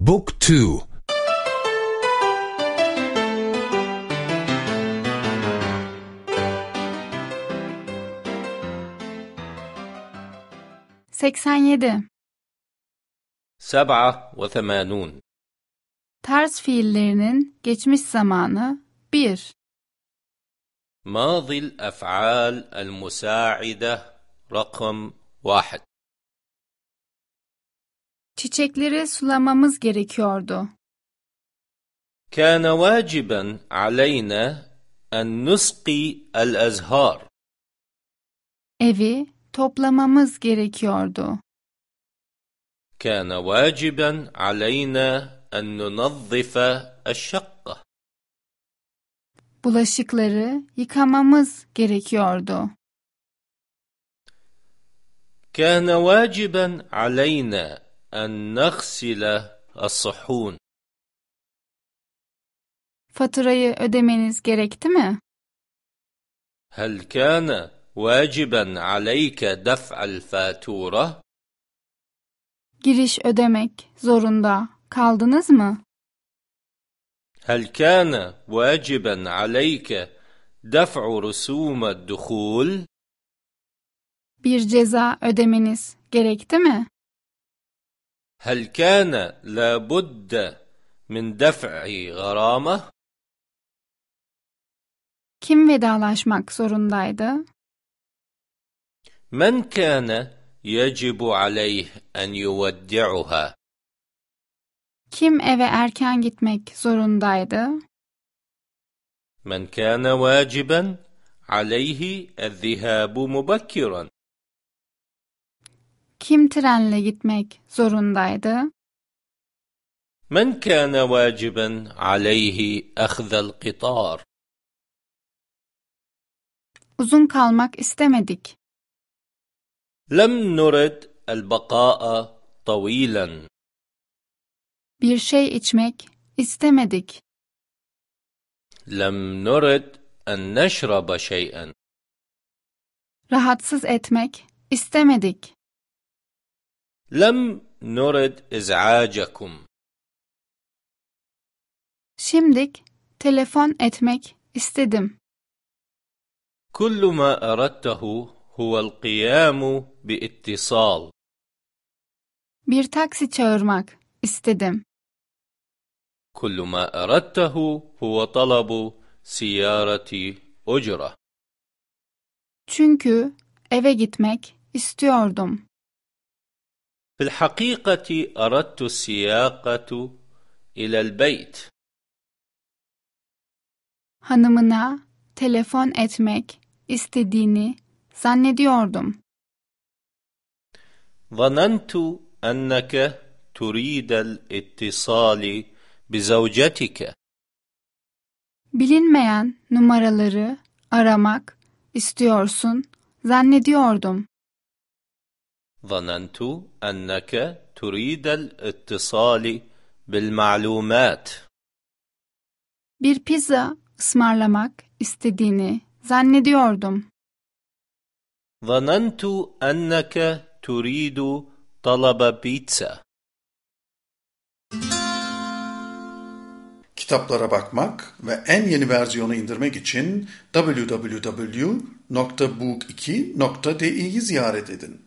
بوك تو. seksen yedi سبعة وثمانون. Ters fiillerinin geçmiş zamanı bir. ماضي الأفعال المساعدة رقم واحد. Çiçekleri sulamamız gerekiyordu. كان واجبا علينا أن نسقي الأزهار Evi toplamamız gerekiyordu. كان واجبا علينا أن ننظف الشقة Bulaşıkları yıkamamız gerekiyordu. كان واجبا علينا en naksile as-suhun. Faturayı ödemeniz gerekti mi? Hel kana vaciben aleyke def'al fatura? Giriş ödemek zorunda kaldınız mı? Hel kana vaciben aleyke def'u rusumad dukhul? Bir ceza ödemeniz gerekti mi? هل كان لابد من دفع غرامة؟ Kim vedalaşmak zorundaydı? من كان يجب عليه أن يودعها؟ Kim eve erken gitmek zorundaydı? من كان واجبا عليه الذهاب مبكرا؟ Kim trenle gitmek zorundaydı? من كان واجبا عليه أخذ القطار؟ Uzun kalmak istemedik. لم نرد البقاء طويلا Bir şey içmek istemedik. لم نرد أن نشرب شيئا Rahatsız etmek istemedik. Lem nured iz'acakum. Şimdik telefon etmek istedim. Kullu ma aradtehu huvel qiyamu bi ittisal. Bir taksi çağırmak istedim. Kullu ma aradtehu huve talabu siyarati ucra. Çünkü eve gitmek istiyordum. في الحقيقة أردت السياقة إلى البيت Hanımına telefon etmek istediğini zannediyordum. ظننت أنك تريد الاتصال بزوجتك Bilinmeyen numaraları aramak istiyorsun zannediyordum. ظننت أنك تريد الاتصال بالمعلومات Bir pizza ısmarlamak istediğini zannediyordum. ظننت أنك تريد طلب بيتزا Kitaplara bakmak ve en yeni versiyonu indirmek için www.book2.de'yi ziyaret edin.